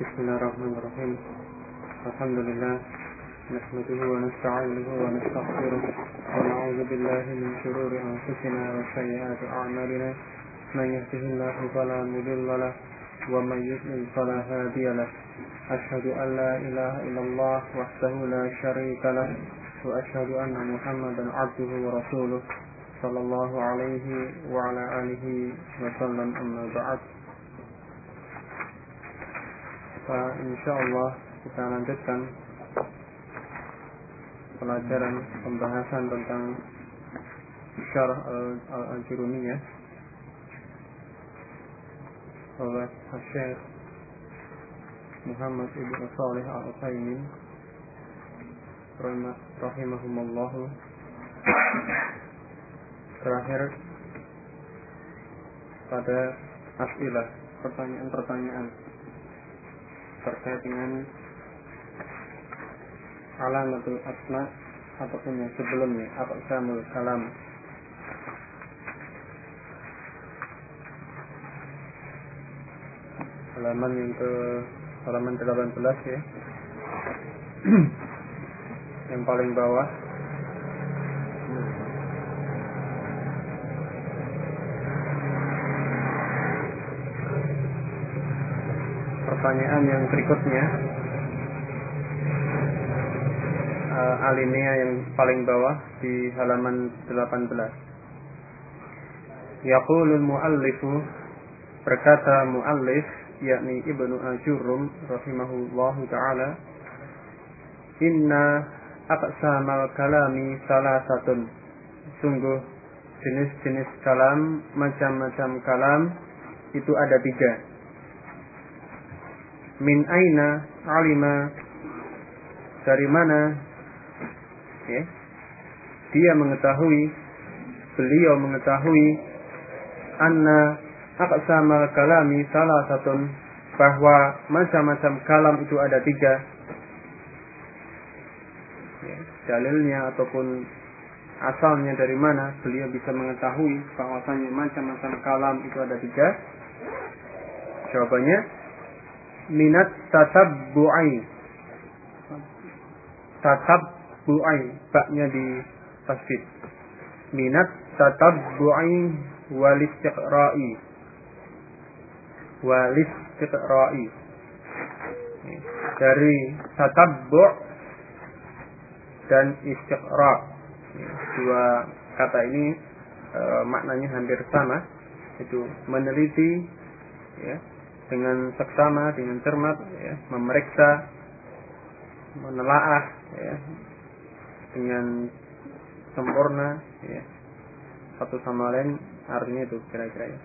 بسم الله الرحمن الرحيم الحمد لله نحمده ونستعينه ونستغفره ونعوذ بالله من شرور أنفسنا وسيئات أعمالنا من يهده الله فلا مضل له ومن يضلل فلا هادي له أشهد أن لا إله إلا الله وحده لا شريك له وأشهد أن محمدا عبده ورسوله صلى الله عليه وعلى آله وسلم أما بعد insyaallah kita lanjutkan pelajaran pembahasan tentang syarah al-Ajurumiyah oleh Syekh Muhammad Ibn Salih Al-Utsaimin rahimahumullah terakhir pada asilah pertanyaan-pertanyaan terkait dengan alamatul asma ataupun yang sebelumnya apa samul kalam. Halaman yang ke halaman 18 ya. Yang paling bawah pertanyaan yang berikutnya. Uh, alinea yang paling bawah di halaman 18 Yaqulul muallifu berkata muallif yakni Ibnu Ajurum rahimahullahu taala Inna aqsamal kalami salah satu sungguh jenis-jenis kalam macam-macam kalam itu ada tiga min aina alima dari mana? Ya. Dia mengetahui beliau mengetahui anna aqsamal kalami salah satu bahwa macam-macam kalam itu ada tiga. Ya, dalilnya ataupun asalnya dari mana beliau bisa mengetahui bahwasanya macam-macam kalam itu ada tiga. Jawabannya minat tatabbu'i tatabbu'i baknya di tasdid minat tatabbu'i wal istiqra'i wal istiqra'i dari tatabbu' dan istiqra. Dua kata ini e, maknanya hampir sama. Itu meneliti ya dengan seksama, dengan cermat, ya, memeriksa, menelaah, ya, dengan sempurna, ya, satu sama lain artinya itu kira-kira ya.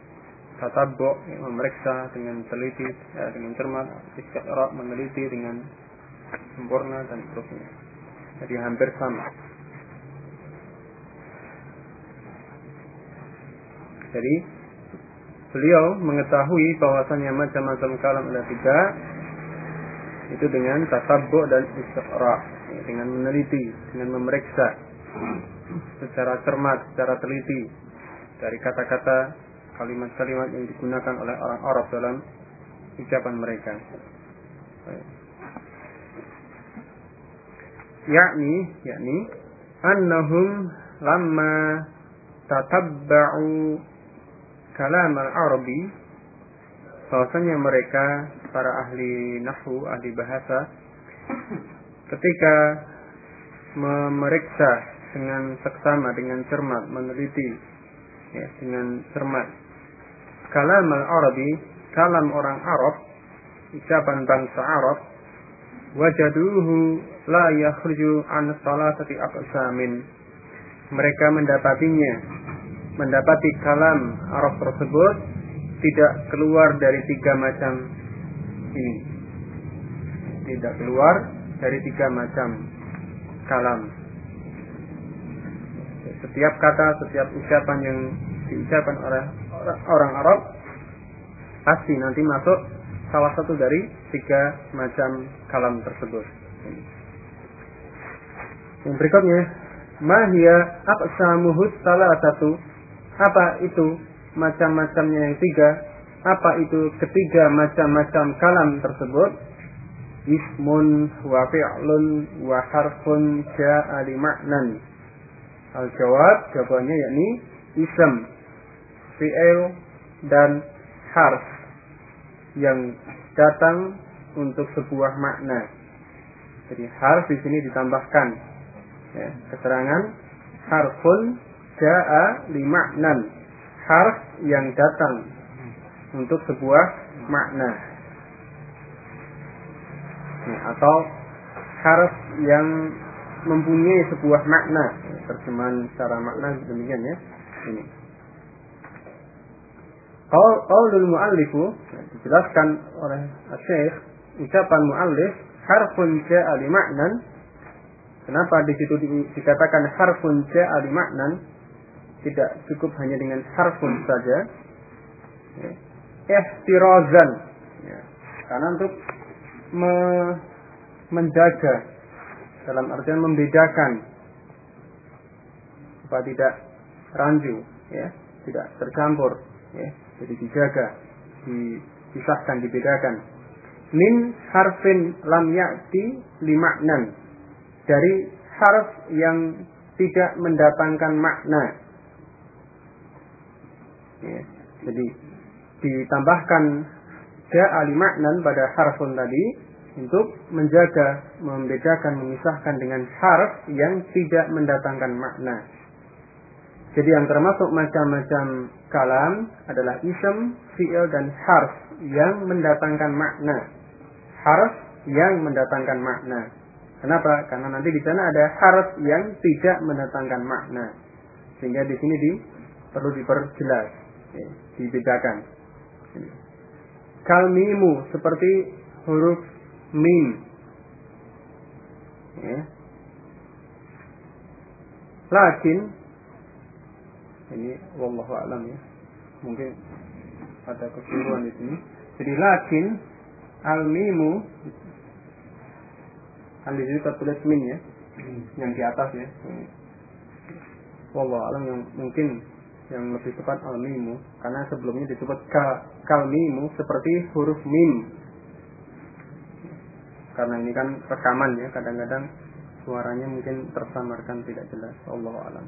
Tatabbo, ya, memeriksa dengan teliti, ya, dengan cermat, istiqra, meneliti dengan sempurna dan seterusnya. Jadi hampir sama. Jadi beliau mengetahui bahwasannya macam-macam kalam ada tiga itu dengan tatabbu dan istiqra. Ya, dengan meneliti dengan memeriksa. Secara cermat secara teliti. Dari kata-kata kalimat-kalimat yang digunakan oleh orang Arab dalam ucapan mereka. Yakni yakni annahum lamma tatabba'u kalam al-arabi bahwasanya mereka para ahli nahwu, ahli bahasa ketika memeriksa dengan seksama, dengan cermat, meneliti ya, dengan cermat kalam al-arabi, kalam orang Arab, ucapan bangsa Arab, wajaduhu la yakhruju an salasati aqsamin. Mereka mendapatinya mendapati kalam Arab tersebut tidak keluar dari tiga macam ini. Tidak keluar dari tiga macam kalam. Setiap kata, setiap ucapan yang diucapkan oleh orang Arab pasti nanti masuk salah satu dari tiga macam kalam tersebut. Yang berikutnya, mahia aqsamuhut salah satu apa itu macam-macamnya yang tiga? Apa itu ketiga macam-macam kalam tersebut? Ismun wa fi'lun wa harfun ja'a li ma'nan. Al jawab jawabannya yakni ism fi'il dan harf yang datang untuk sebuah makna. Jadi harf di sini ditambahkan ya, keterangan harfun ja'a li ma'nan harf yang datang untuk sebuah makna. Atau harf yang mempunyai sebuah makna. Terjemahan secara makna demikian ya. Ini. Qaulul muallifu dijelaskan oleh Syekh ucapan muallif harfun ja'a li Kenapa di situ dikatakan harfun ja'a li tidak cukup hanya dengan harfun saja. Ya. Ya. karena untuk me menjaga dalam artian membedakan supaya tidak ranju ya. Tidak tercampur ya. Jadi dijaga dipisahkan dibedakan. Min harfin lam ya'ti limaknan. Dari harf yang tidak mendatangkan makna ya, jadi ditambahkan ja'a maknan pada harfun tadi untuk menjaga, membedakan, memisahkan dengan harf yang tidak mendatangkan makna. Jadi yang termasuk macam-macam kalam adalah ism, fi'il dan harf yang mendatangkan makna. Harf yang mendatangkan makna. Kenapa? Karena nanti di sana ada harf yang tidak mendatangkan makna. Sehingga di sini di, perlu diperjelas, dibedakan. Kalmimu seperti huruf mim. Ya. Lakin ini wallahu alam ya. Mungkin ada kekeliruan di sini. Jadi lakin al-mimu al di sini tertulis min ya. Yang di atas ya. Wallahu alam yang mungkin yang lebih tepat al mimu karena sebelumnya disebut kal, kal mimu seperti huruf mim. Karena ini kan rekaman ya kadang-kadang suaranya mungkin tersamarkan tidak jelas. Allah alam.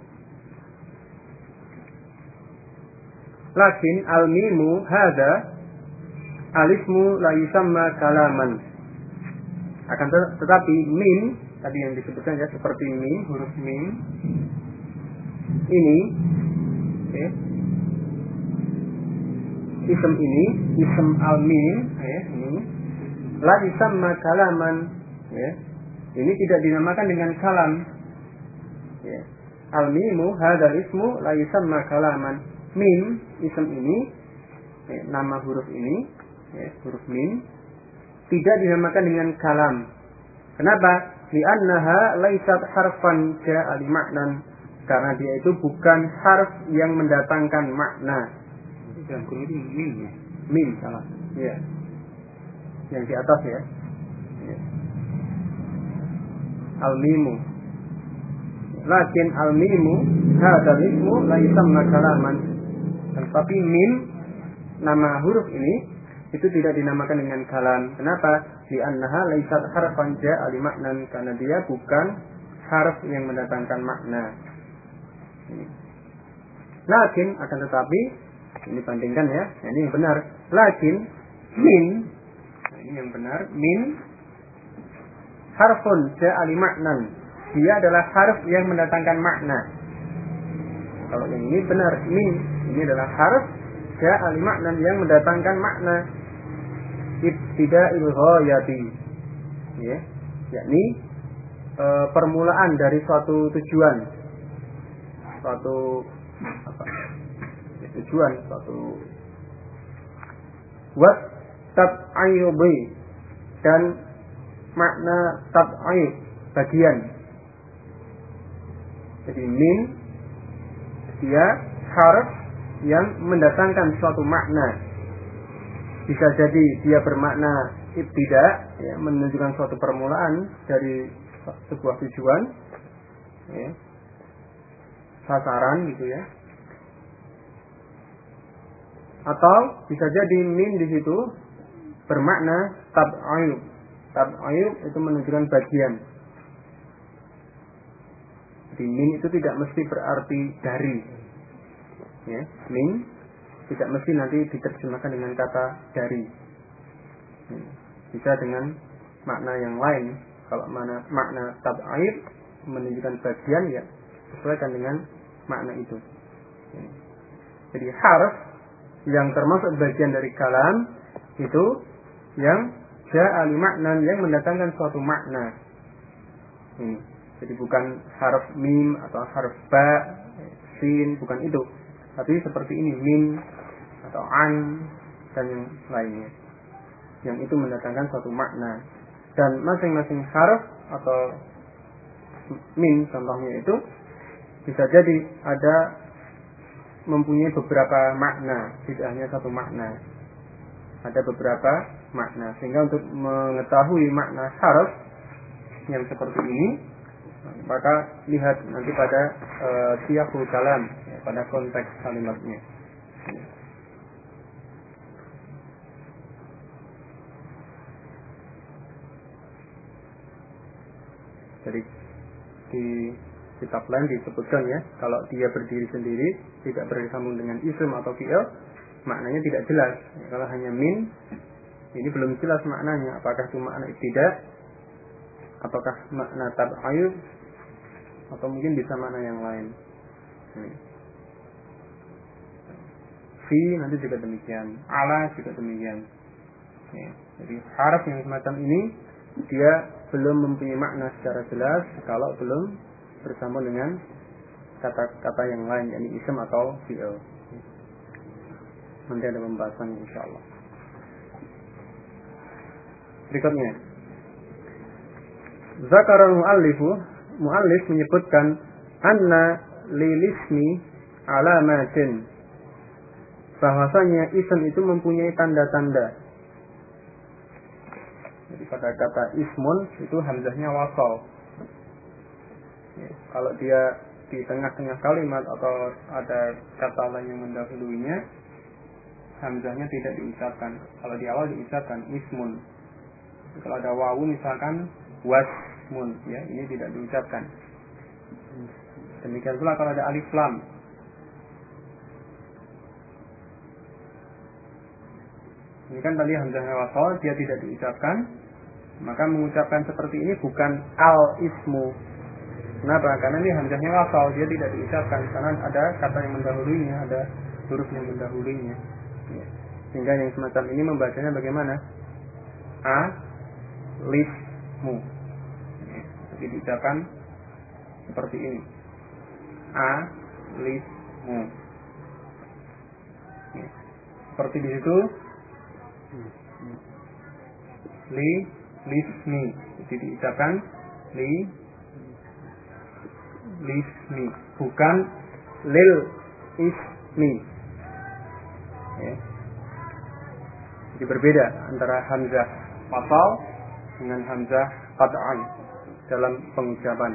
Lakin al mimu hada alismu la yusamma kalaman. Akan tetapi mim tadi yang disebutkan ya seperti mim huruf mim ini Ism ini, ism al-mim, ya, ini la yusamma kalaman, ya. Ini tidak dinamakan dengan kalam. Ya. Al-mimu hadzal ismu la yusamma kalaman. Mim, ism ini, ya, nama huruf ini, ya, huruf mim tidak dinamakan dengan kalam. Kenapa? Li'annaha laisat harfan ja'a li karena dia itu bukan harf yang mendatangkan makna. Yang kedua itu min ya. Min salah. Iya. Yang di atas ya. ya. Al-mimu. Lakin al-mimu hadzal ismu la yusamma kalaman. Tetapi mim nama huruf ini itu tidak dinamakan dengan kalam. Kenapa? Di annaha laisat harfan ja'a li maknan karena dia bukan harf yang mendatangkan makna. Lakin akan tetapi ini bandingkan ya, nah, ini yang benar. Lakin min nah, ini yang benar min harfun ja'ali maknan. Dia adalah harf yang mendatangkan makna. Kalau yang ini benar min ini adalah harf ja'ali maknan yang mendatangkan makna. Ibtida'il ghayati. Ya, yakni e, permulaan dari suatu tujuan suatu apa tujuan suatu wat tab'ayubi dan makna tab'ayub bagian. Jadi min dia harf yang mendatangkan suatu makna. Bisa jadi dia bermakna ibtida ya, menunjukkan suatu permulaan dari sebuah tujuan ya, sasaran gitu ya atau bisa jadi min di situ bermakna tab'ayub. Tab'ayub itu menunjukkan bagian. Di min itu tidak mesti berarti dari. Ya, min tidak mesti nanti diterjemahkan dengan kata dari. Ya, bisa dengan makna yang lain. Kalau mana makna tab'ayub menunjukkan bagian ya sesuaikan dengan makna itu. Jadi harf yang termasuk bagian dari kalam itu yang ja'ali makna yang mendatangkan suatu makna. Ini. Jadi bukan harf mim atau harf ba, sin, bukan itu. Tapi seperti ini mim atau an dan yang lainnya. Yang itu mendatangkan suatu makna. Dan masing-masing harf atau min contohnya itu bisa jadi ada mempunyai beberapa makna, tidak hanya satu makna. Ada beberapa makna. Sehingga untuk mengetahui makna harf yang seperti ini, maka lihat nanti pada uh, siyakul kalam, ya, pada konteks kalimatnya. Jadi di kitab lain disebutkan ya kalau dia berdiri sendiri tidak bersambung dengan isim atau fi'il maknanya tidak jelas. Ya, kalau hanya min ini belum jelas maknanya apakah itu makna tidak apakah makna tab'ayub atau mungkin bisa makna yang lain. Ini. fi nanti juga demikian ala juga demikian. Jadi haraf yang semacam ini dia belum mempunyai makna secara jelas kalau belum bersama dengan kata-kata yang lain yakni isim atau fi'il. Nanti ada pembahasan insyaallah. Berikutnya. Zakar muallifu muallif menyebutkan anna lilismi alamatin bahwasanya isim itu mempunyai tanda-tanda. Jadi pada kata ismun itu hamzahnya wasal Kalau dia di tengah-tengah kalimat atau ada kata lain yang mendahulunya, hamzahnya tidak diucapkan. Kalau di awal diucapkan ismun. Kalau ada wawu misalkan wasmun, ya ini tidak diucapkan. Demikian pula kalau ada alif lam. Ini kan tadi hamzahnya wasal, dia tidak diucapkan. Maka mengucapkan seperti ini bukan al ismu, Kenapa? Karena ini hamzahnya wasal, dia tidak diucapkan karena ada kata yang mendahulunya, ada huruf yang mendahulunya. Ya. Sehingga yang semacam ini membacanya bagaimana? A lismu. Ya. Jadi diucapkan seperti ini. A lismu. Ya. Seperti di situ li lismi. Jadi diucapkan li lismi. Bukan lil ismi. Ya. jadi berbeda antara hamzah wasal dengan hamzah qad'an dalam pengucapan.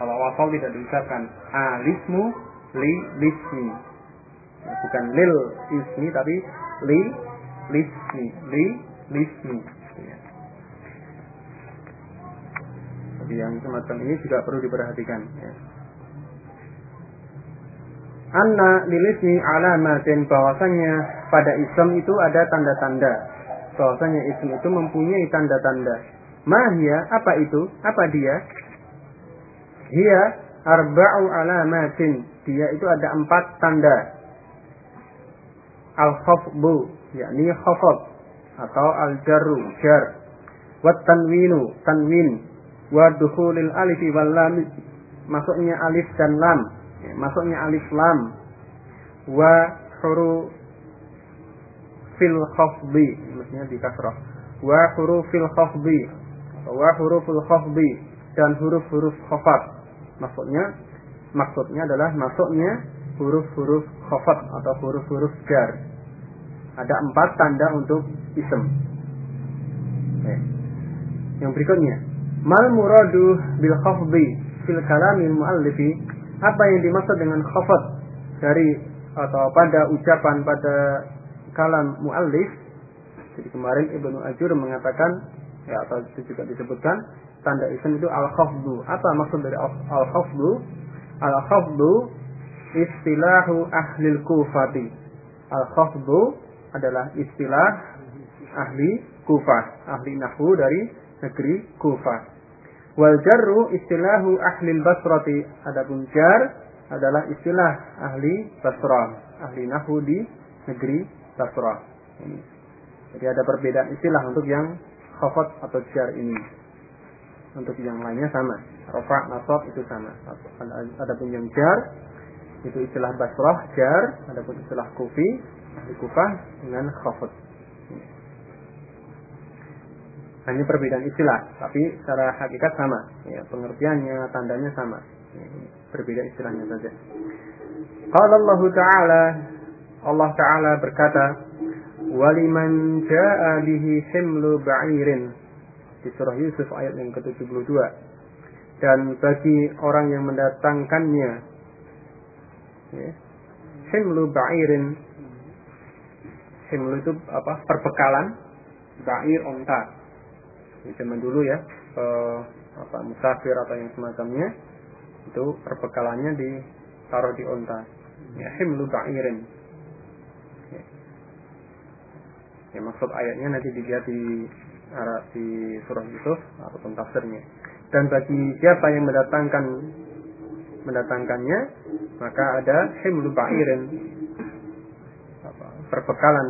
Kalau wasal tidak diucapkan. Alismu li lismi. Ya, bukan lil ismi tapi li lismi. Li lismi. Ya. Jadi yang semacam ini juga perlu diperhatikan ya anna lilismi alamatin. Bahwasanya pada ism itu ada tanda-tanda. Bahwasanya ism itu mempunyai tanda-tanda. Mahia apa itu? Apa dia? Dia arba'u alamatin. Dia itu ada empat tanda. Al khafbu yakni khafab atau al jarru jar. Wa tanwinu tanwin. Wa alif wal lam. Masuknya alif dan lam ya, masuknya alif lam. Wa huruf fil khafdi. Maksudnya di kasrah wa hurufil khafdi. Wa huruful khafdi. Dan huruf-huruf khafat. Maksudnya maksudnya adalah masuknya huruf-huruf khafat atau huruf-huruf jar. Ada empat tanda untuk ism Oke. yang berikutnya. Mal muradu bil khafdi fil kalamil muallifi apa yang dimaksud dengan khafat? Dari atau pada ucapan pada kalam muallif. Jadi kemarin Ibnu Ajur mengatakan ya atau itu juga disebutkan tanda isim itu al khafdu apa maksud dari al khafdu al khafdu istilahu ahli kufati. Al khafdu adalah istilah ahli kufah ahli nahwu dari negeri kufah wal jarru istilahu ahli basrati adapun jar adalah istilah ahli basrah ahli nahwu di negeri basrah ini jadi ada perbedaan istilah untuk yang khafat atau jar ini untuk yang lainnya sama. Rafa, nasab itu sama. Adapun yang jar itu istilah basrah, jar, adapun istilah kufi, ahli kufah dengan khafat. Hanya perbedaan istilah, tapi secara hakikat sama. Ya, pengertiannya, tandanya sama. Ya, berbeda istilahnya saja. Qala Allah Ta'ala Allah Ta'ala berkata, "Waliman jaa bihi himlu ba'irin di surah Yusuf ayat yang ke-72. Dan bagi orang yang mendatangkannya ya, himlu ba'irin himlu itu apa? perbekalan ba'ir onta. Di zaman dulu ya, eh, apa musafir atau yang semacamnya itu perbekalannya ditaruh di onta. Ya, himlu ba'irin. Ya. ya maksud ayatnya nanti dilihat di di surah Yusuf ataupun tafsirnya. Dan bagi siapa yang mendatangkan mendatangkannya, maka ada himlu ba'irin perbekalan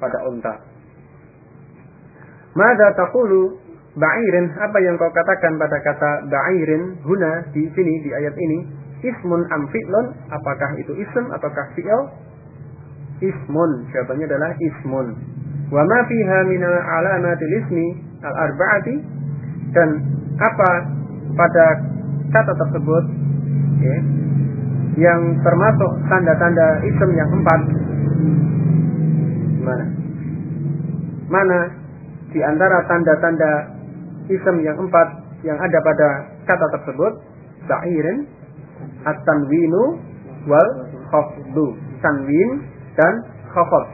pada unta. Mada taqulu ba'irin apa yang kau katakan pada kata ba'irin huna di sini di ayat ini? Ismun am fi'lun apakah itu ism ataukah fi'il? Ismun jawabannya adalah ismun. Wa ma fiha min alamatil ismi al arba'ati dan apa pada kata tersebut ya, yang termasuk tanda-tanda ism yang empat? Mana? Mana di antara tanda-tanda ism yang empat yang ada pada kata tersebut sa'irin at-tanwinu wal khafdu. Tanwin dan khafd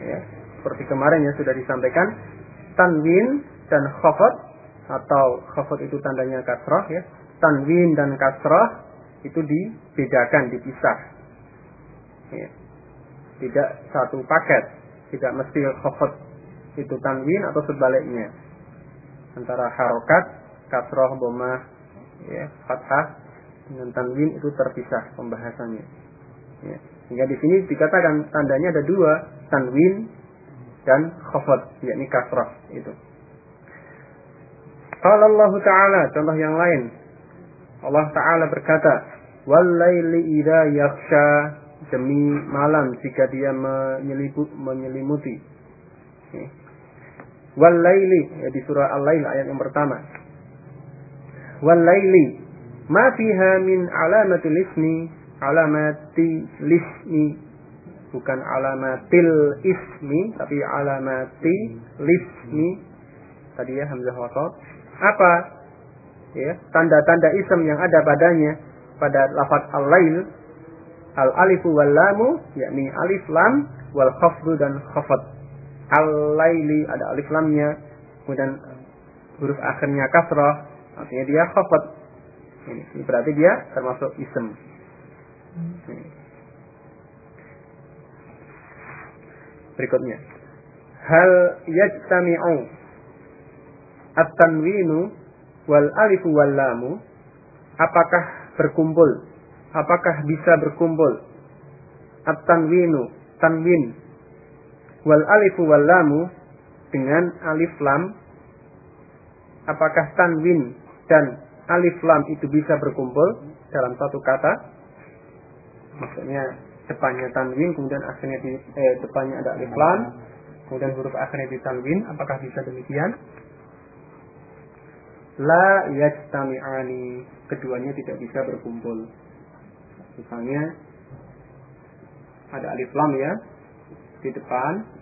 ya, seperti kemarin ya sudah disampaikan tanwin dan khafat atau khafat itu tandanya kasrah ya. Tanwin dan kasrah itu dibedakan dipisah. Ya. tidak satu paket tidak mesti khafat itu tanwin atau sebaliknya antara harokat kasrah bomah ya fathah dengan tanwin itu terpisah pembahasannya ya. Hingga di sini dikatakan tandanya ada dua, tanwin dan khafat, yakni kasrah itu. Kalau Allah Ta'ala, contoh yang lain. Allah Ta'ala berkata, Wallaili idha yaksha demi malam jika dia menyelimuti. Wallaili ya di surah Al-Lail ayat yang pertama. Wallaili ma fiha min alamatil ismi alamati lismi bukan alamatil ismi tapi alamati lismi tadi ya hamzah wasat apa? Ya tanda-tanda ism yang ada padanya pada lafaz al-lail. Al alifu wal lamu yakni alif lam wal khafdu dan khafat al-laili ada alif lamnya. Kemudian huruf akhirnya kasrah. Artinya dia khafat. Ini berarti dia termasuk ism. Berikutnya. Hal yajtami'u at-tanwinu wal alifu wal lamu. Apakah berkumpul? Apakah bisa berkumpul? At-tanwinu, tanwin wal alifu wal lamu dengan alif lam. Apakah tanwin dan alif lam itu bisa berkumpul dalam satu kata? Maksudnya depannya tanwin kemudian akhirnya di eh, depannya ada alif lam kemudian huruf akhirnya di tanwin apakah bisa demikian? La yajtami'ani. Keduanya tidak bisa berkumpul. Misalnya ada alif lam ya di depan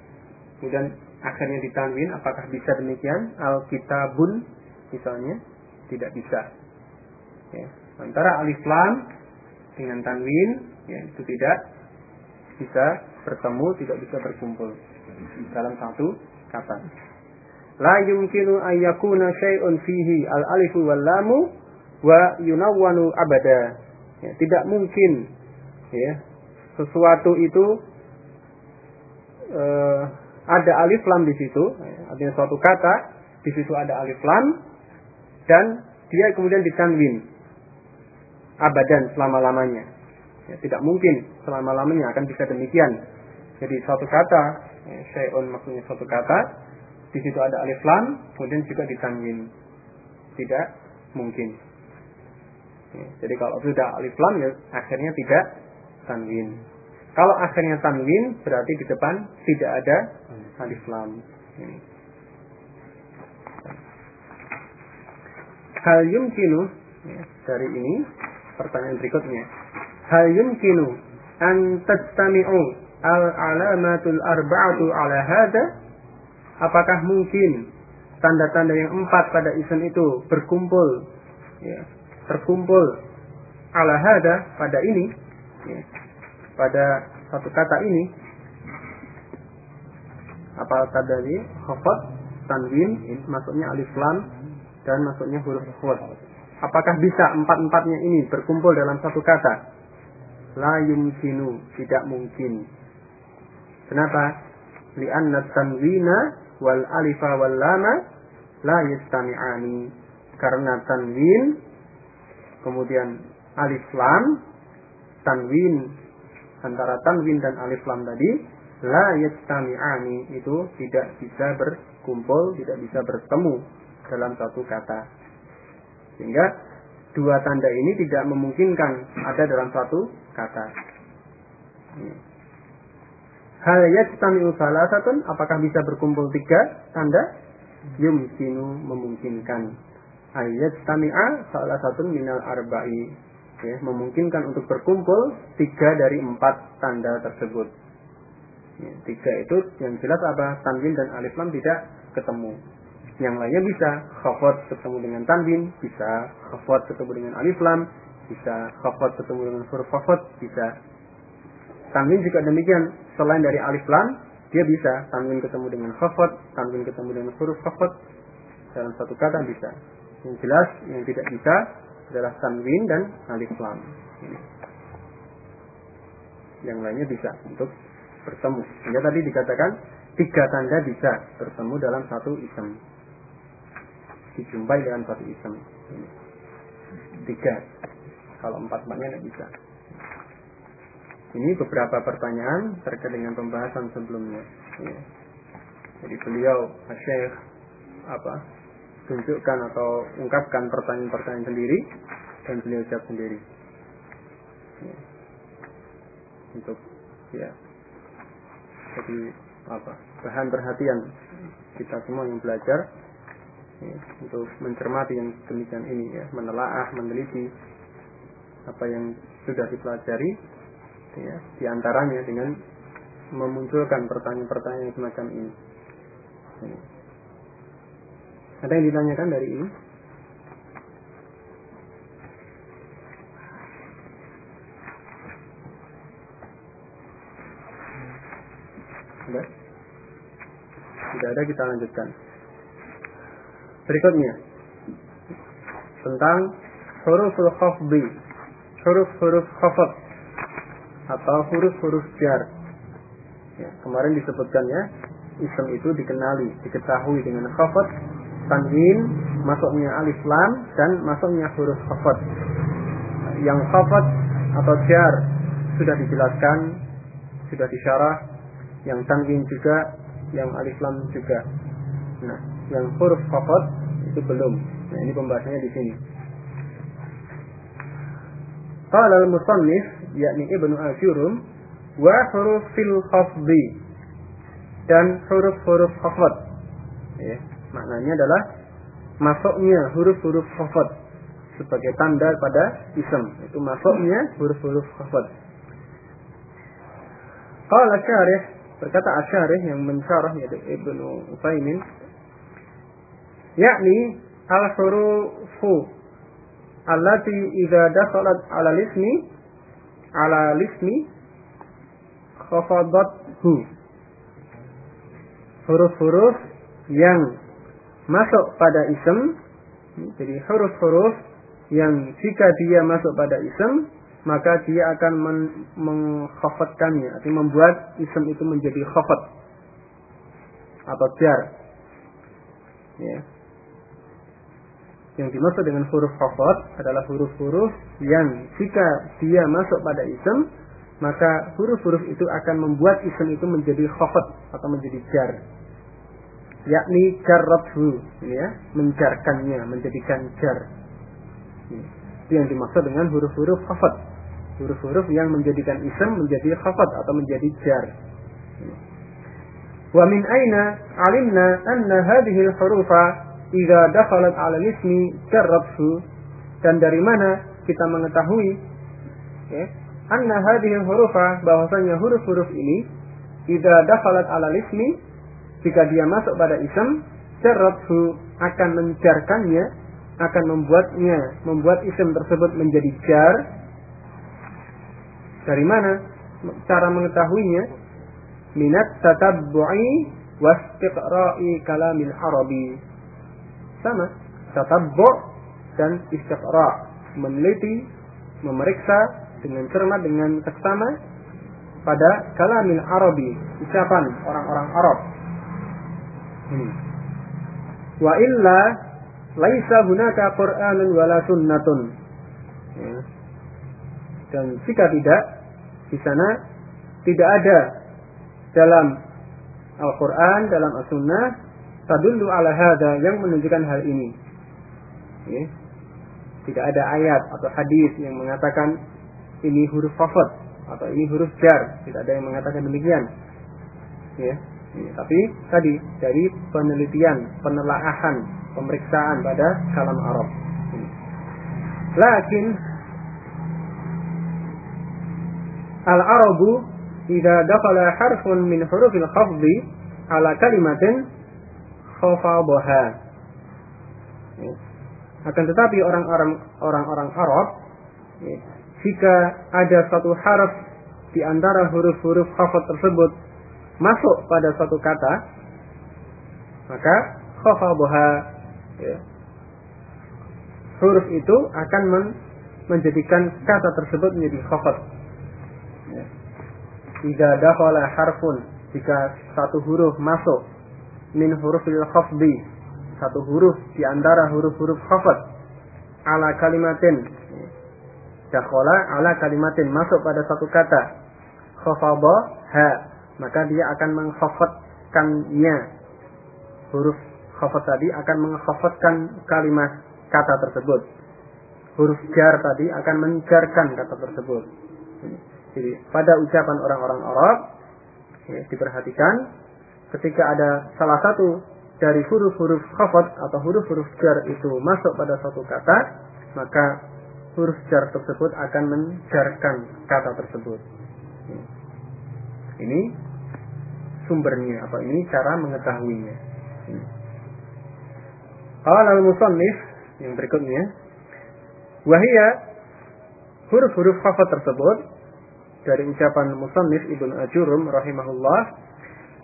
kemudian akhirnya di tanwin apakah bisa demikian al kitabun misalnya tidak bisa ya. antara alif lam dengan tanwin ya itu tidak bisa bertemu, tidak bisa berkumpul dalam satu kata. La yumkinu ayyakuna syai'un fihi al-alifu wal lamu wa yunawwanu abada. Ya, tidak mungkin ya sesuatu itu uh, ada alif lam di situ, ya, artinya suatu kata di situ ada alif lam dan dia kemudian ditanwin abadan selama-lamanya. Ya, tidak mungkin selama-lamanya akan bisa demikian. Jadi suatu kata, ya, maksudnya suatu kata, di situ ada alif lam, kemudian juga ditanwin. Tidak mungkin. Ya, jadi kalau sudah alif lam ya akhirnya tidak tanwin. Kalau akhirnya tanwin berarti di depan tidak ada alif lam. Ini. Hal yumkinu ya, dari ini pertanyaan berikutnya. Hal yumkinu an tastami'u al-alamatul arba'atu ala hada? Apakah mungkin tanda-tanda yang empat pada isim itu berkumpul ya, terkumpul ala hada pada ini ya, pada satu kata ini apa tadi khafat tanwin masuknya alif lam dan masuknya huruf khafat Apakah bisa empat-empatnya ini berkumpul dalam satu kata? La yumkinu, tidak mungkin. Kenapa? Lianna tanwina wal alifa wal lama la yastami'ani. Karena tanwin, kemudian alif lam, tanwin antara tanwin dan alif lam tadi la yastami'ani itu tidak bisa berkumpul, tidak bisa bertemu dalam satu kata. Sehingga dua tanda ini tidak memungkinkan ada dalam satu kata. Hal yajtami'u salasatun apakah bisa berkumpul tiga tanda? Yumkinu memungkinkan. Ayat tami'a salah satu minal arba'i ya, memungkinkan untuk berkumpul tiga dari empat tanda tersebut. Ya, tiga itu yang jelas apa? Tanwin dan alif lam tidak ketemu. Yang lainnya bisa khafat ketemu dengan tanwin, bisa khafat ketemu dengan alif lam, bisa khafat ketemu dengan huruf khafat, bisa. Tanwin juga demikian, selain dari alif lam, dia bisa tanwin ketemu dengan khafat, tanwin ketemu dengan huruf khafat dalam satu kata bisa. Yang jelas yang tidak bisa adalah tanwin dan alif lam. Yang lainnya bisa untuk bertemu. Sehingga tadi dikatakan tiga tanda bisa bertemu dalam satu isim dijumpai dengan satu isim. Tiga. Kalau empat-empatnya tidak bisa. Ini beberapa pertanyaan terkait dengan pembahasan sebelumnya. Ya. Jadi beliau Syekh apa tunjukkan atau ungkapkan pertanyaan-pertanyaan sendiri dan beliau jawab sendiri. Untuk ya jadi apa bahan perhatian kita semua yang belajar ya, untuk mencermati yang demikian ini ya. Menelaah meneliti apa yang sudah dipelajari ya di antaranya dengan memunculkan pertanyaan-pertanyaan semacam ini. Ada yang ditanyakan dari ini ada tidak ada kita lanjutkan Berikutnya tentang huruf-huruf khafdi, huruf-huruf khafat atau huruf-huruf jar. Ya, kemarin disebutkan ya, isim itu dikenali, diketahui dengan khafat, tanwin, masuknya alif lam dan masuknya huruf khafat. Yang khafat atau jar sudah dijelaskan, sudah disyarah, yang tanwin juga, yang alif lam juga. Nah, yang huruf khafat itu belum. Nah, ini pembahasannya di sini. Qala al-musannif yakni Ibnu Asyurum wa hurufil khafdi dan huruf-huruf khafat. Ya, maknanya adalah masuknya huruf-huruf khafat sebagai tanda pada isim. Itu masuknya huruf-huruf khafat. Qala syarih berkata asyarih yang mensyarah yaitu Ibnu Utsaimin yakni al-hurufu allati idza dakhalat ala lismi ala lismi khafadathu. Huruf-huruf yang masuk pada isem jadi huruf-huruf yang jika dia masuk pada isem maka dia akan men mengkhafatkannya artinya membuat isem itu menjadi khafat atau jar. Ya. Yang dimaksud dengan huruf khafat adalah huruf-huruf yang jika dia masuk pada isem maka huruf-huruf itu akan membuat isem itu menjadi khafat atau menjadi jar. Yakni jarrathu ya. Menjarkannya menjadikan jar. Ini. itu yang dimaksud dengan huruf-huruf khafat huruf-huruf yang menjadikan isem menjadi khafat atau menjadi jar. Wa min aina alimna anna hadhihi al-hurufa idza dakhalat 'ala al-ismi jarrathu dan dari mana kita mengetahui ya anna hadhihi al-hurufa bahwasanya huruf-huruf ini idza dakhalat 'ala al-ismi jika dia masuk pada ism jarrathu akan menjarkannya akan membuatnya membuat ism tersebut menjadi jar dari mana cara mengetahuinya minat tatabbu'i wastiqra'i kalamil arabi sama tatabbu' dan istiqra meneliti memeriksa dengan cermat dengan seksama pada kalamil arabi ucapan orang-orang Arab Hmm. Wa illa laisa hunaka Qur'anun wala sunnatun. Ya. Dan jika tidak di sana tidak ada dalam Al-Qur'an, dalam As-Sunnah tadullu ala hadha yang menunjukkan hal ini. Ya. Tidak ada ayat atau hadis yang mengatakan ini huruf khafat atau ini huruf jar, tidak ada yang mengatakan demikian. Ya. Ya, tapi tadi dari penelitian, penelaahan, pemeriksaan pada kalam Arab. Lakin al-Arabu idza dakhala harfun min hurufil khafdi ala kalimatin khafadaha. Ya. Akan tetapi orang-orang orang-orang Arab jika ada satu harf di antara huruf-huruf khafat tersebut masuk pada suatu kata maka khafadha ya, huruf itu akan men menjadikan kata tersebut menjadi khafad ya. Jika dakhala harfun jika satu huruf masuk min hurufil khafdi satu huruf di antara huruf-huruf khafad ala kalimatin dakhala ala kalimatin masuk pada satu kata khafadha ha maka dia akan mengkhafatkannya huruf khafat tadi akan mengkhafatkan kalimat kata tersebut. Huruf jar tadi akan menjarkan kata tersebut jadi pada ucapan orang-orang Arab ya, diperhatikan ketika ada salah satu dari huruf-huruf khafat atau huruf-huruf jar itu masuk pada suatu kata maka huruf jar tersebut akan menjarkan kata tersebut. Ini sumbernya apa ini cara mengetahuinya. Qala al-musannif yang berikutnya wahia huruf-huruf khafat tersebut dari ucapan musannif Ibnu Ajurum rahimahullah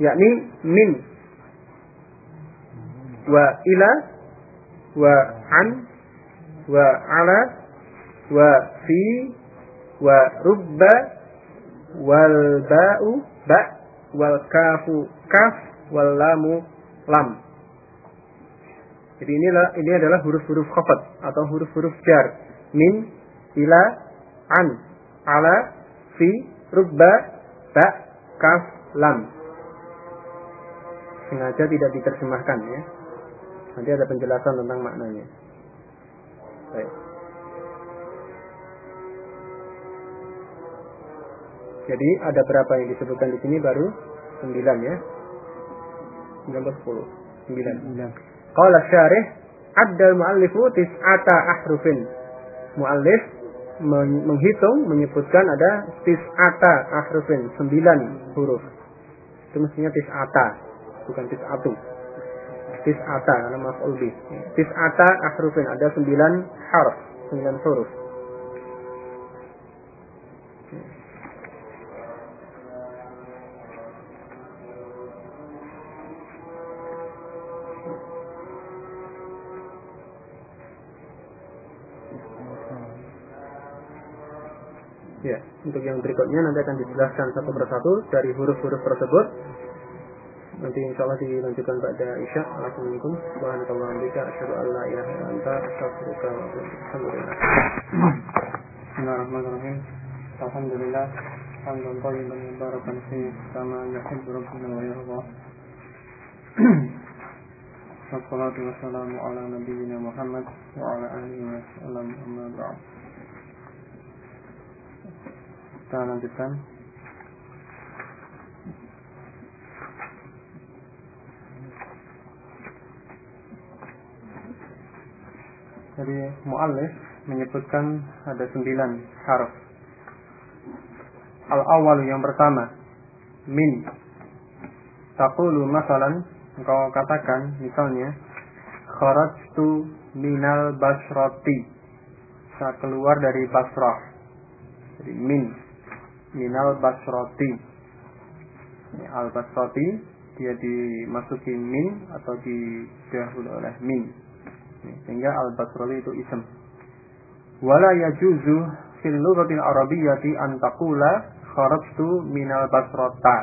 yakni min wa ila wa an wa ala wa fi wa rubba wal ba'u ba' wal kafu kaf wal lamu lam. Jadi inilah ini adalah huruf-huruf khafat atau huruf-huruf jar. Min, ila, an, ala, fi, rubba, ba, kaf, lam. Sengaja tidak diterjemahkan ya. Nanti ada penjelasan tentang maknanya. Baik. Jadi ada berapa yang disebutkan di sini baru 9 ya. 9 10. 9. Qala syarih adda muallifu tis'ata ahrufin. Muallif menghitung menyebutkan ada tis'ata ahrufin, 9 huruf. Itu mestinya tis'ata, bukan tis'atu. Tis'ata karena maf'ul bih. Tis'ata ahrufin ada 9 harf, 9 huruf. Ya, untuk yang berikutnya nanti akan dijelaskan satu persatu dari huruf-huruf tersebut. Nanti insya Allah dilanjutkan pada Isya. Assalamualaikum warahmatullahi wabarakatuh. Asyhadu an la ilaha illa anta astaghfiruka Alhamdulillah. Bismillahirrahmanirrahim. Alhamdulillah. Hamdan tayyiban mubarakan fi kama yuhibbu rabbuna wa yarda. Wassalatu wassalamu. Kita lanjutkan Jadi mu'alif menyebutkan ada sembilan harf. Al-awwal yang pertama min. Taqulu masalan engkau katakan misalnya kharajtu minal basrati. Saya keluar dari Basrah. Jadi min minal basroti. Al basroti dia dimasuki min atau didahului oleh min. Sehingga al basroti itu ism wala yajuzu fil lughatil arabiyyati an taqula kharajtu minal basrota.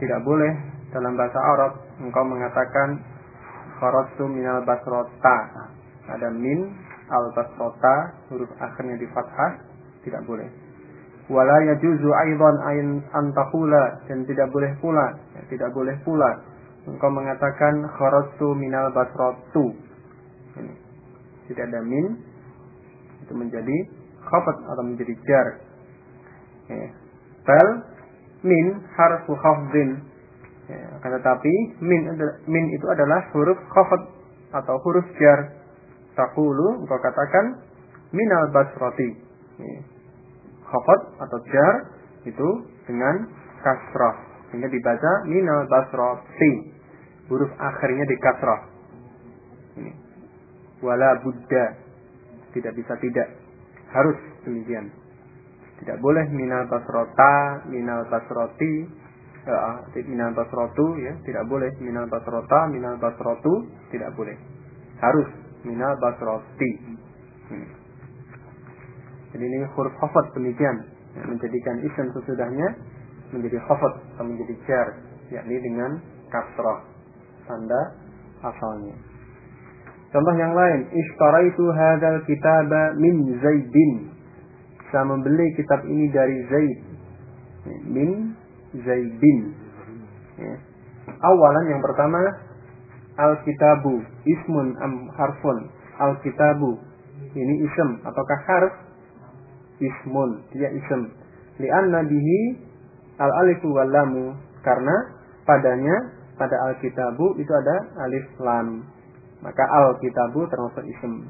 Tidak boleh dalam bahasa Arab engkau mengatakan kharajtu minal basrota. Ada min al basrota huruf akhirnya di fathah. Tidak boleh wala yajuzu aidan ain antakula dan tidak boleh pula ya, tidak boleh pula engkau mengatakan kharajtu minal basratu ini. Tidak ada min itu menjadi khafat atau menjadi jar. Ya. bal min harfu khafdin. Ya, akan tetapi min min itu adalah huruf khafat atau huruf jar. Takulu engkau katakan minal basrati ya khafat atau jar itu dengan kasrah sehingga dibaca minal basrati huruf akhirnya di kasrah ini. Wala buddha tidak bisa tidak. Harus demikian. Tidak boleh minal basrota minal basroti ya, minal basrotu ya. Tidak boleh minal basrota minal basrotu tidak boleh. Harus minal basroti ini. Jadi ini huruf khafat demikian yang menjadikan isim sesudahnya menjadi khafat atau menjadi jar yakni dengan kasrah tanda asalnya. Contoh yang lain, ishtaraitu hadzal kitaba min Zaidin. Saya membeli kitab ini dari Zaid. Min Zaidin. Ya. Awalan yang pertama Al-kitabu ismun am harfun. Al-kitabu ini ism ataukah harf ismun, dia ism. Lianna bihi al alifu wal lamu karena padanya pada al kitabu itu ada alif lam. Maka al kitabu termasuk ism.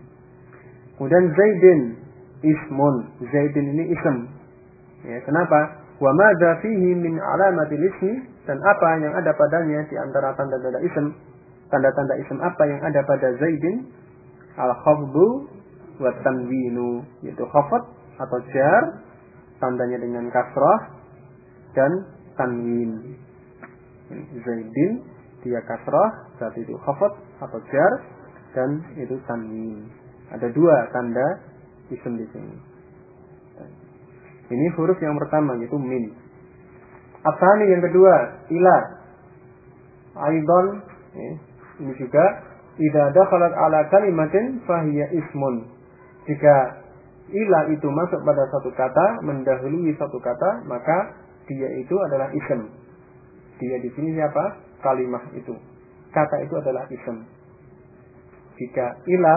Kemudian Zaidin ismun. Zaidin ini ism. Ya, kenapa? Wa madza fihi min alamatil ismi dan apa yang ada padanya di antara tanda-tanda ism? Tanda-tanda ism apa yang ada pada Zaidin? Al-khafdu wa tanwinu, yaitu khafat atau jar tandanya dengan kasrah dan tanwin. Zaidin dia kasrah saat itu khafat atau jar dan itu tanwin. Ada dua tanda isim di sini. Ini huruf yang pertama yaitu min. Asani yang kedua ila. Aidon ya, ini juga idza dakhalat ala kalimatin fahiya ismun. Jika ila itu masuk pada satu kata, mendahului satu kata, maka dia itu adalah ism. Dia di sini siapa? Kalimah itu. Kata itu adalah ism. Jika ila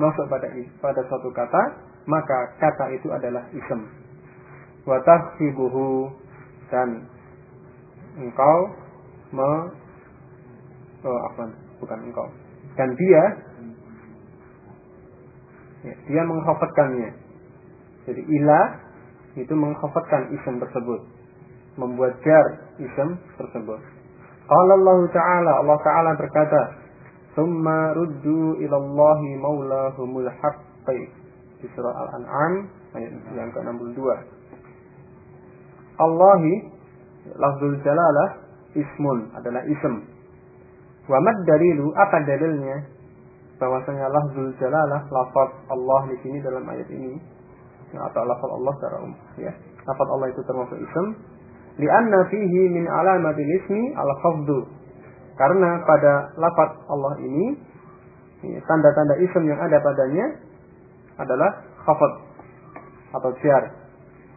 masuk pada pada satu kata, maka kata itu adalah ism. Watahsibuhu dan engkau me oh, apa bukan engkau dan dia ya, dia menghafatkannya jadi ilah itu mengkhafatkan isim tersebut, membuat jar isim tersebut. Qala Allah Ta'ala, Allah Ta'ala berkata, "Tsumma ruddu ila Allah maulahumul haqqi." Di surah Al-An'am ayat yang ke-62. Allahi lafzul jalalah ismun adalah ism. Wa mad dalilu apa dalilnya? Bahwasanya lafzul jalalah lafaz Allah di sini dalam ayat ini atau lafal Allah secara umum ya. Lafal Allah itu termasuk ism li'anna fihi min alamatil ismi al-khafdu. Karena pada lafal Allah ini tanda-tanda ism yang ada padanya adalah khafd atau jar.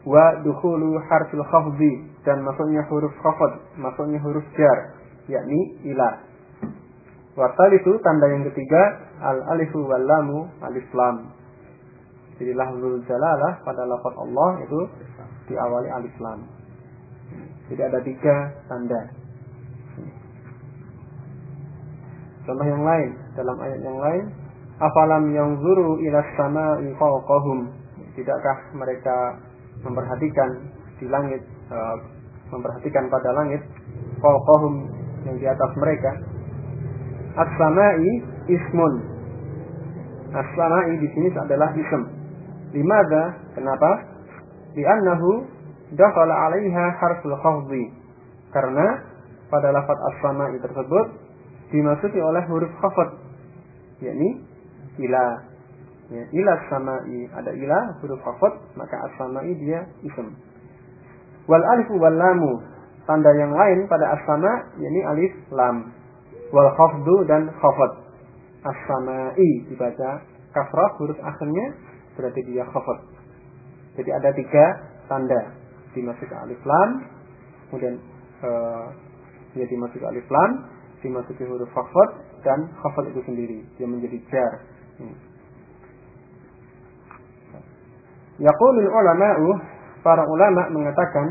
Wa dukhulu harfil khafdi dan masuknya huruf khafd, masuknya huruf jar, yakni ila. Wasal itu tanda yang ketiga al alifu wal lamu alif lam. Jadi lafzul jalalah pada lafaz Allah itu diawali alif lam. Jadi ada tiga tanda. Contoh yang lain dalam ayat yang lain, afalam yang zuru ila sama fawqahum. Tidakkah mereka memperhatikan di langit, uh, memperhatikan pada langit fawqahum yang di atas mereka? As-sama'i ismun. As-sama'i di sini adalah ism. Limada? Kenapa? Li'annahu dakhala 'alaiha harful khafdi. Karena pada lafaz as-sama'i tersebut dimasuki oleh huruf khafd yakni ila ya, ila sama'i ada ila huruf khafd maka as-sama'i dia ism wal alif wal lamu tanda yang lain pada as-sama yakni alif lam wal khafdu dan khafd as-sama'i dibaca kasrah huruf akhirnya berarti dia khafd jadi ada tiga tanda. Dimasuki alif lam kemudian uh, dia dimasuki alif lam dimasuki huruf khafd dan khafd itu sendiri. Dia menjadi jar. Hmm. Yaqulul ulama'u para ulama mengatakan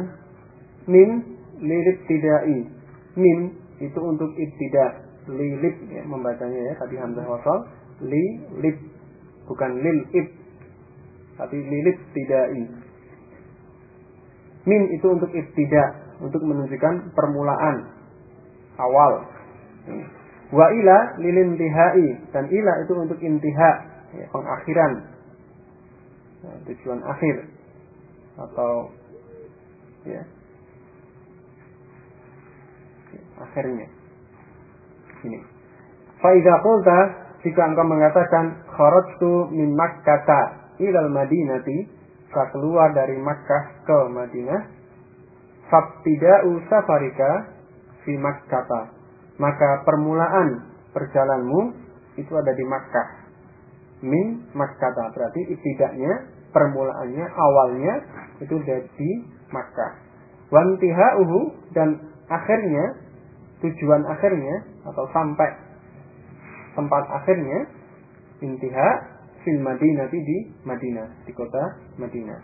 min lilit tidai. Min itu untuk ibtida. Lilip ya membacanya ya tadi hamzah wasal. Lilip bukan lil ib tapi lilip tidai min itu untuk ibtida untuk menunjukkan permulaan awal. Wa ila lilintihai dan ila itu untuk intiha ya, pengakhiran. Ya, tujuan akhir. Atau ya akhirnya. Ini. Faidah qulta jika engkau mengatakan kharajtu min Makkata ilal Madinati saya keluar dari Makkah ke Madinah. Fabtida'u safarika fi Makkata maka permulaan perjalananmu itu ada di Makkah. Min Makkata berarti ibtidaknya permulaannya awalnya itu dari Makkah. Wantihauhu dan akhirnya tujuan akhirnya atau sampai tempat akhirnya intiha fil Madinah di Madinah di kota Madinah.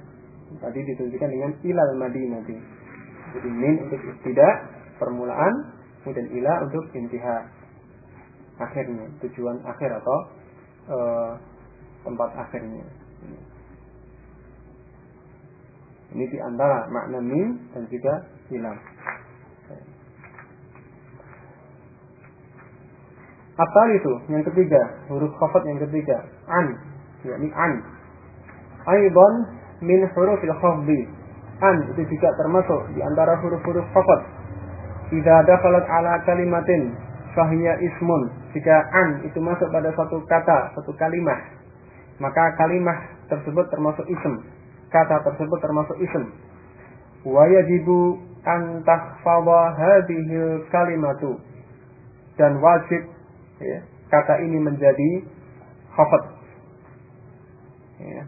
Tadi ditunjukkan dengan ilal Madinah jadi min untuk tidak permulaan kemudian ila untuk intiha. Akhirnya tujuan akhir atau e, tempat akhirnya. Ini di antara makna min dan juga ila Apa itu? Yang ketiga, huruf khafat yang ketiga, an, yakni an. Aidon min huruf khafdi. An itu juga termasuk di antara huruf-huruf khafat. Jika dakhalat ala kalimatin fahiya ismun. Jika an itu masuk pada satu kata, satu kalimat, maka kalimat tersebut termasuk ism. Kata tersebut termasuk ism. Wa yajibu an tahfadha hadhil kalimatu. Dan wajib ya, kata ini menjadi khafat. Ya.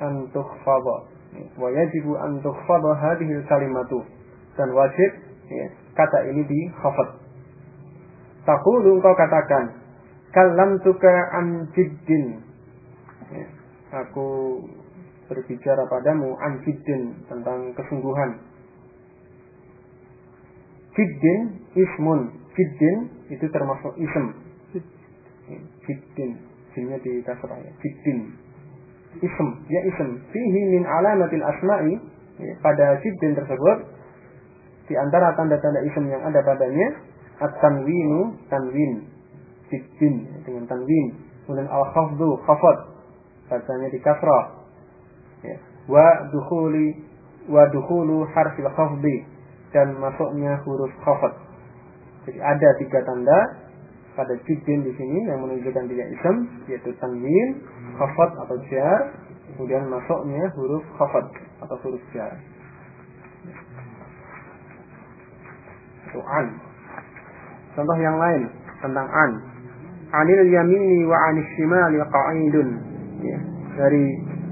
Antuk fadha. Wa yajibu antuk fadha hadhil kalimatu. Dan wajib ya, kata ini di khafat. Takulu engkau katakan, kalam tuka an jiddin. Ya, aku berbicara padamu an jiddin tentang kesungguhan Fiddin ismun. Fiddin itu termasuk ism. Fiddin. Jinnya di kasrah ya. Fiddin. Ism. Ya ism. Fihi min alamatil asma'i. Ya, pada fiddin tersebut. Di antara tanda-tanda ism yang ada padanya. At-tanwinu. Tanwin. Fiddin. Dengan tanwin. Kemudian al-khafdu. Khafad. Bacanya di kasrah. Ya. Wa dukhuli. Wa dukhulu harfil khafdi dan masuknya huruf khafat. Jadi ada tiga tanda pada jidin di sini yang menunjukkan dia ism yaitu tanwin, khafat atau jar, kemudian masuknya huruf khafat atau huruf jar. Itu an. Contoh yang lain tentang an. Anil yamini wa anis shimali qa'idun. Ya, dari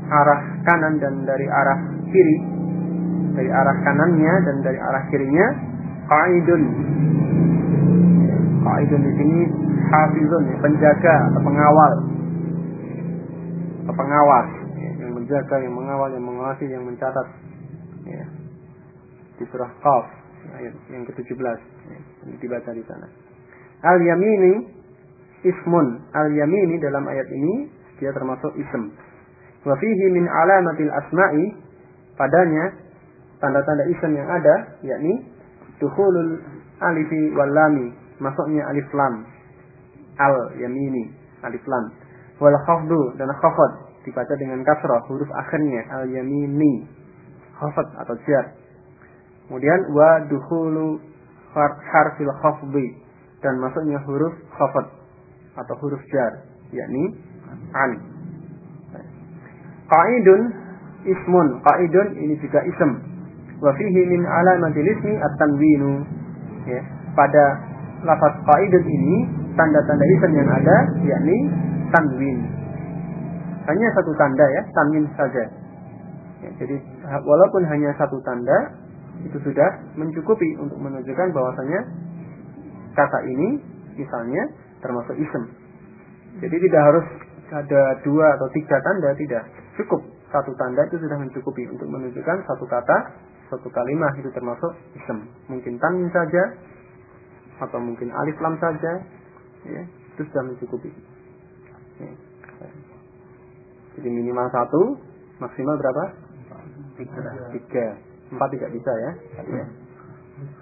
arah kanan dan dari arah kiri. Dari arah kanannya dan dari arah kirinya qa'idun. Qa'idun di sini hafizun, ya, penjaga atau pengawal. Atau pengawas, ya, yang menjaga, yang mengawal, yang mengawasi, yang mencatat. Ya. Di surah Qaf ayat yang ke-17 ya, dibaca di sana. Al-yamini ismun. Al-yamini dalam ayat ini dia termasuk ism. Wa fihi min alamatil asma'i padanya tanda-tanda ism yang ada yakni dukhulul alifi wal lami, masuknya alif lam. Al-yamini, alif lam. Wal khafdu dan khafad dibaca dengan kasrah huruf akhirnya al-yamini. Khafad atau jar. Kemudian wa dukhulu harfil khafdi dan masuknya huruf khafad atau huruf jar yakni an. Qaidun ismun, qaidun ini juga ism. Wa fihi min alamatil ismi at-tanwinu. Ya, pada lafaz qaidun ini tanda-tanda ism yang ada yakni tanwin. Hanya satu tanda ya, tanwin saja. Ya, jadi walaupun hanya satu tanda itu sudah mencukupi untuk menunjukkan bahwasanya kata ini misalnya termasuk ism. Jadi tidak harus ada dua atau tiga tanda, tidak. Cukup satu tanda itu sudah mencukupi untuk menunjukkan satu kata, satu kalimat itu termasuk ism. Mungkin tanwin saja, atau mungkin alif lam saja, ya, itu sudah mencukupi. Ya. Jadi minimal satu, maksimal berapa? Tiga. Tiga. Empat tidak bisa ya. ya.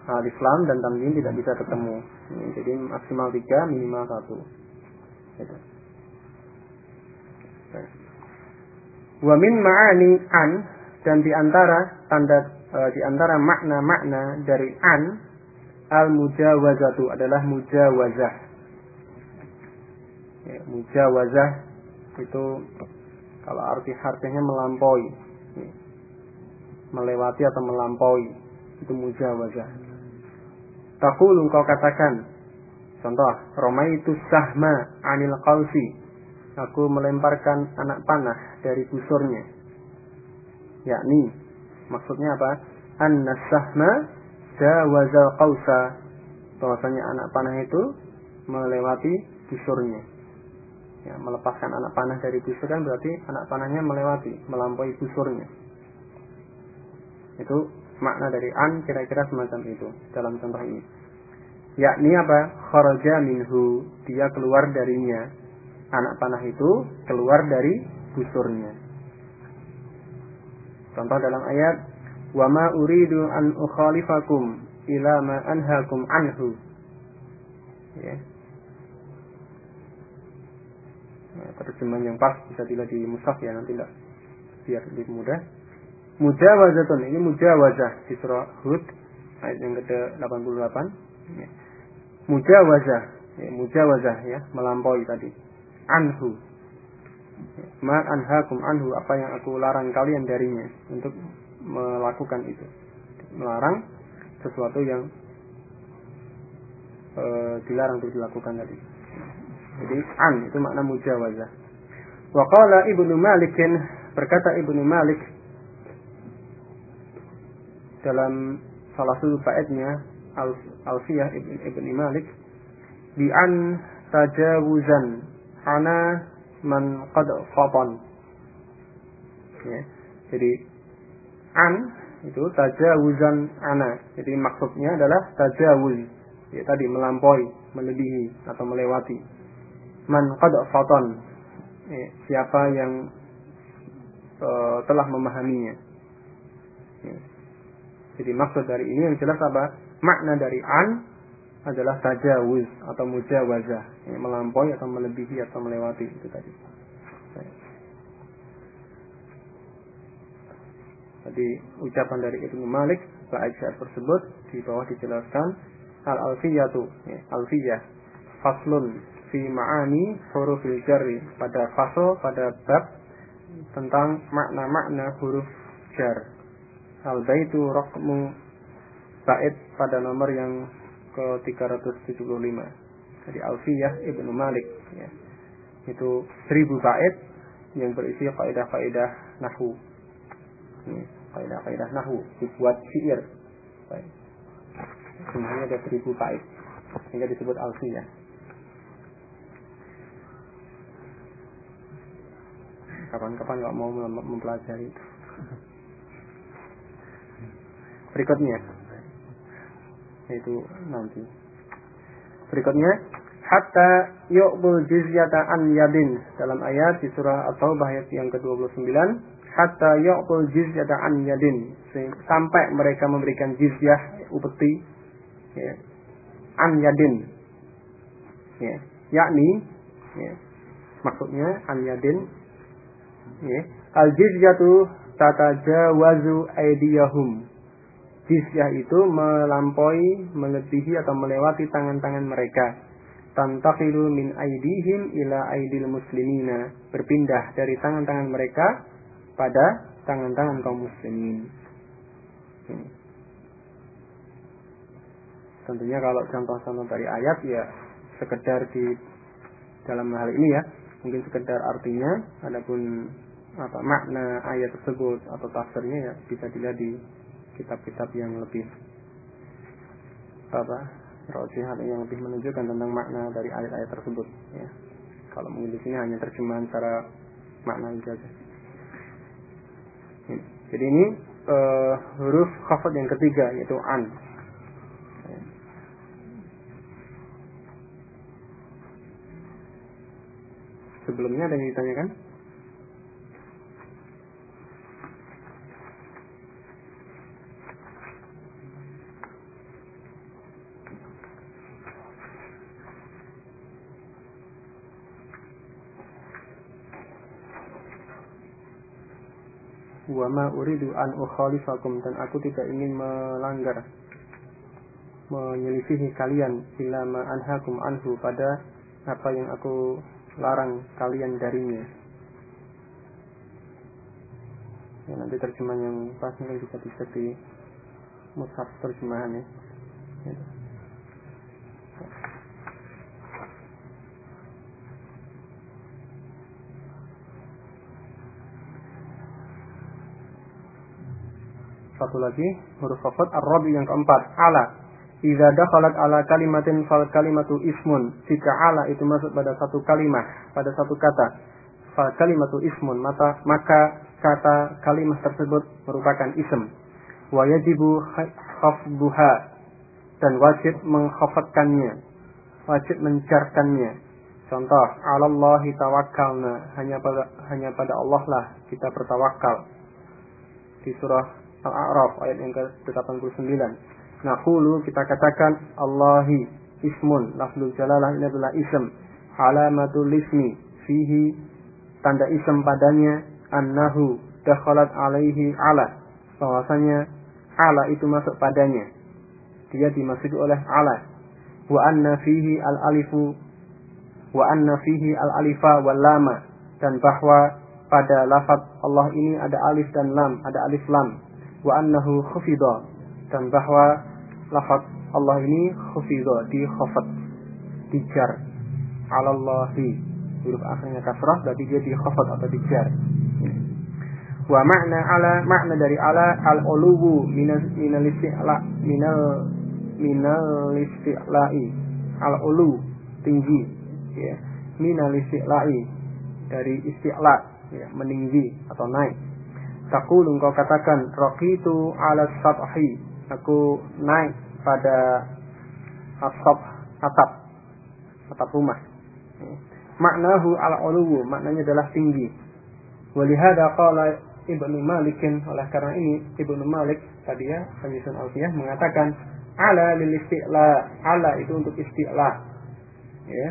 Alif lam dan tanwin tidak bisa ketemu. Ya, jadi maksimal tiga, minimal satu. Gitu. Wa min ma'ani an dan di antara tanda e, di antara makna-makna dari an al mujawazatu adalah mujawazah. Ya, mujawazah itu kalau arti artinya melampaui, ya, melewati atau melampaui itu mujawazah. Takul engkau katakan, contoh, itu sahma anil qausi aku melemparkan anak panah dari busurnya. Yakni maksudnya apa? Anna sahma jawazal qausa. Bahwasanya anak panah itu melewati busurnya. Ya, melepaskan anak panah dari busur kan berarti anak panahnya melewati, melampaui busurnya. Itu makna dari an kira-kira semacam itu dalam contoh ini. Yakni apa? Kharaja minhu, dia keluar darinya anak panah itu keluar dari busurnya. Contoh dalam ayat wa ma uridu an ukhalifakum ila ma anhaakum anhu. Ya. Nah, terjemahan yang pas bisa dilihat di mushaf ya nanti tidak biar lebih mudah. Mujawazatun ini mujawazah di surah Hud ayat yang ke-88. Ya. Mujawazah, ya, mujawazah ya, melampaui tadi anhu ma anhakum anhu apa yang aku larang kalian darinya untuk melakukan itu? Melarang sesuatu yang e, dilarang untuk dilakukan tadi. Jadi an itu makna mujawazah. Wa qala ibnu malik berkata ibnu malik dalam salah satu baitnya Alfiyah ibn, ibn Malik bi an tajawuzan ana man qad fatan. Ya. Jadi an itu tajawuzan ana. Jadi maksudnya adalah tajawuz. Ya tadi melampaui, melebihi atau melewati. Man qad fatan. Ya, siapa yang uh, telah memahaminya. Ya. Jadi maksud dari ini yang jelas apa? Makna dari an adalah tajawuz atau mujawazah, melampaui atau melebihi atau melewati itu tadi. Jadi ucapan dari Ibnu Malik baik syair tersebut di bawah dijelaskan al alfiyatu ya, alfiyah faslun fi ma'ani hurufil jarri pada fasal pada bab tentang makna-makna huruf jar. Al baitu raqmu bait pada nomor yang ke 375 dari Alfiyah Ibnu Malik ya. Itu seribu bait yang berisi kaidah-kaidah nahu. Kaidah-kaidah nahu dibuat syair. Semuanya ada seribu bait sehingga disebut Alfiyah. Kapan-kapan nggak mau mempelajari itu. Berikutnya itu nanti. Berikutnya hatta yu'bul jizyata an yadin. Dalam ayat di surah At-Taubah ayat yang ke-29 hatta yu'bul jizyata an yadin. Sampai mereka memberikan jizyah upeti ya, an yadin. Ya, yakni ya, maksudnya an yadin ya, al jizyatu tatajawazu aydiyahum jizyah itu melampaui, melebihi atau melewati tangan-tangan mereka. Tantakilu min aidihim ila aidil muslimina. Berpindah dari tangan-tangan mereka pada tangan-tangan kaum muslimin. Hmm. Tentunya kalau contoh-contoh dari ayat ya sekedar di dalam hal ini ya mungkin sekedar artinya adapun apa makna ayat tersebut atau tafsirnya ya bisa dilihat di kitab-kitab yang lebih apa rojihan yang lebih menunjukkan tentang makna dari ayat-ayat tersebut ya. Kalau mungkin di sini hanya terjemahan secara makna saja jadi ini uh, huruf khafat yang ketiga yaitu an. Sebelumnya ada yang ditanyakan wa uridu an ukhalifakum dan aku tidak ingin melanggar menyelisihi kalian bila ma anhakum anhu pada apa yang aku larang kalian darinya ya nanti terjemahan yang pas mungkin bisa di mushaf terjemahan ya. Satu lagi huruf khafat ar-rabi yang keempat ala. Idza dakhalat ala kalimatin fal kalimatu ismun. Jika ala itu masuk pada satu kalimat, pada satu kata, fal kalimatu ismun, maka maka kata kalimat tersebut merupakan ism. Wa yajibu khafduha dan wajib mengkhafatkannya, wajib mencarkannya. Contoh, Allahi tawakkalna, hanya pada hanya pada Allah lah kita bertawakal. Di surah Al-A'raf ayat yang ke-89. Naqulu kita katakan Allahi ismun lafzul jalalah ini adalah ism. Alamatul ismi fihi tanda ism padanya annahu dakhalat alaihi ala. Bahwasanya ala itu masuk padanya. Dia dimasuki oleh ala. Wa anna fihi al alifu wa anna fihi al alifa wal lama. Dan bahwa pada lafaz Allah ini ada alif dan lam ada alif lam wa annahu khufida dan bahwa lafaz Allah ini khufida di khafat dijar. Alallahi. Huruf akhirnya kasrah berarti dia di khafat atau dijar. Wa makna ala makna dari ala al uluwu minal minal isti'la minal minal isti'la'i. Al ulu tinggi. Ya. Minal isti'la'i. Dari isti'la ya meninggi atau naik Takul engkau katakan Raqitu ala sathi Aku naik pada asap atap atap rumah. Maknahu ala uluwu maknanya adalah tinggi. Walihada qala Ibnu Malik oleh karena ini Ibnu Malik tadi ya penyusun alfiyah mengatakan ala lil isti'la ala itu untuk isti'la ya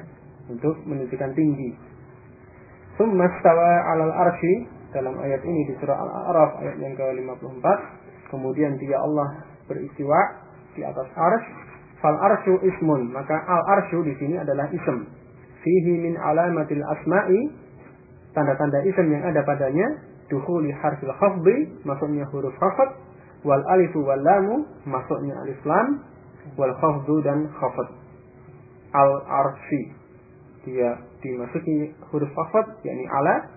untuk menunjukkan tinggi. Summa stawa alal arsy dalam ayat ini di surah Al-A'raf ayat yang ke-54. Kemudian dia Allah beristiwa di atas ars Fal arsyu ismun, maka al arsyu di sini adalah ism. Fihi min alamatil asma'i, tanda-tanda ism yang ada padanya, dukhuli harfil khafdi, maksudnya huruf khafd, wal alifu wal lamu, maksudnya alif lam, wal khafdu dan khafd. Al arsy, dia dimasuki huruf khafd, yakni ala,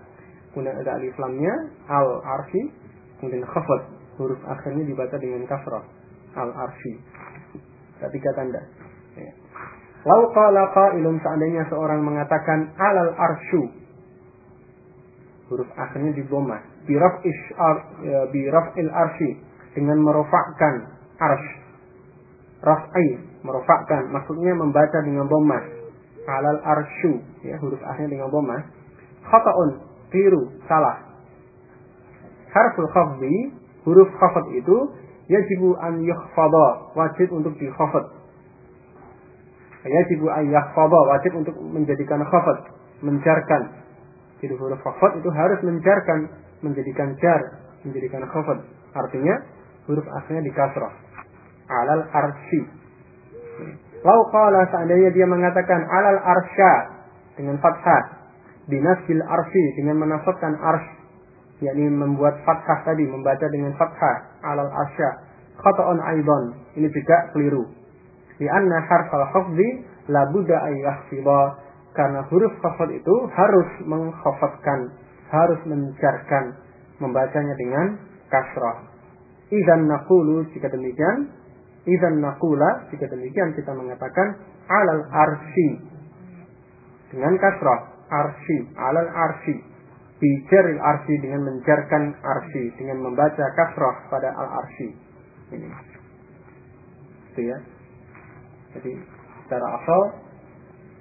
kemudian ada alif lamnya, al arsy, kemudian khafd, huruf akhirnya dibaca dengan kasrah, al arsy. Tiga tanda. Ya. Lau qala qailun seandainya seorang mengatakan alal arsyu huruf akhirnya di doma biraf ishar ya, biraf il arsy dengan merofakkan arsh raf'i merofakkan maksudnya membaca dengan doma alal arsyu ya huruf akhirnya dengan doma khata'un tiru salah harful khafdi huruf khafd itu yajibu an yukhfada wajib untuk dikhafad yajibu an yukhfada wajib untuk menjadikan khafad menjarkan jadi huruf khafat itu harus menjarkan, menjadikan jar, menjadikan khafat. Artinya huruf akhirnya di kasrah. Alal arsy. Lau qala seandainya dia mengatakan alal arsya dengan fathah. Binasil arsy dengan menafsirkan ars yakni membuat fathah tadi membaca dengan fathah alal arsya khata'un aidan ini juga keliru. Di anna harfal khafdi la budda ay karena huruf khafat itu harus mengkhafatkan, harus mencarkan, membacanya dengan kasrah. Idan nakulu jika demikian, idan nakula jika demikian kita mengatakan alal arsi dengan kasrah arsi alal arsi bijaril arsi dengan menjarkan arsi dengan membaca kasrah pada al arsi ini itu ya jadi secara asal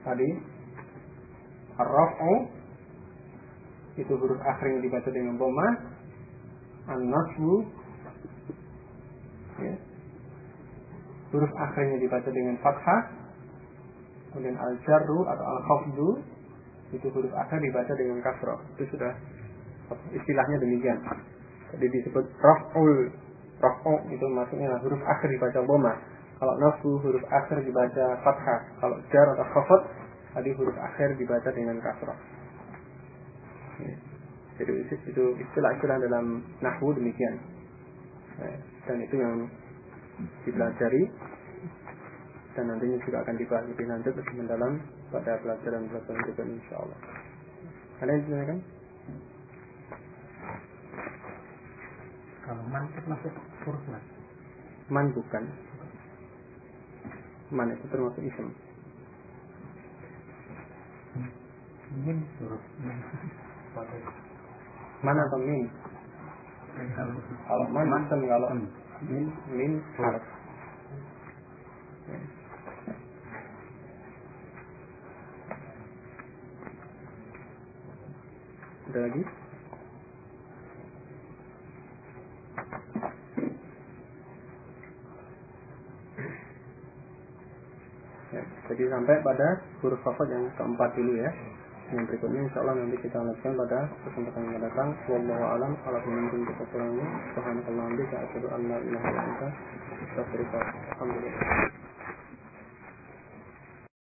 tadi Ar-raf'u itu huruf akhir yang dibaca dengan dhamma. An-nasbu ya. Huruf akhirnya dibaca dengan fathah. Kemudian al-jarru atau al-khafdu itu huruf akhir dibaca dengan kasroh. Itu sudah istilahnya demikian. Jadi disebut raf'ul raf'u itu maksudnya huruf akhir dibaca dhamma. Kalau nasbu huruf akhir dibaca fathah. Kalau jar atau khafd tadi huruf akhir dibaca dengan kasrah. Ya. Jadi itu istilah-istilah dalam nahwu demikian. Ya. Dan itu yang dipelajari dan nantinya juga akan dibahas lebih lanjut lebih mendalam pada pelajaran-pelajaran berikutnya insya Allah. Yang ditanyakan? Kalau man itu masuk huruf man. Man bukan. Man itu termasuk ism. min huruf min mana atau min kalau man masam kalau min min harf ada lagi? Ya, jadi sampai pada huruf fafat yang keempat dulu ya. Yang berikutnya insya Allah nanti kita lanjutkan pada kesempatan yang datang. Wallahu alam. Ala pemimpin kita kurangnya subhanakallah bihamdika asyhadu an la ilaha illa anta atubu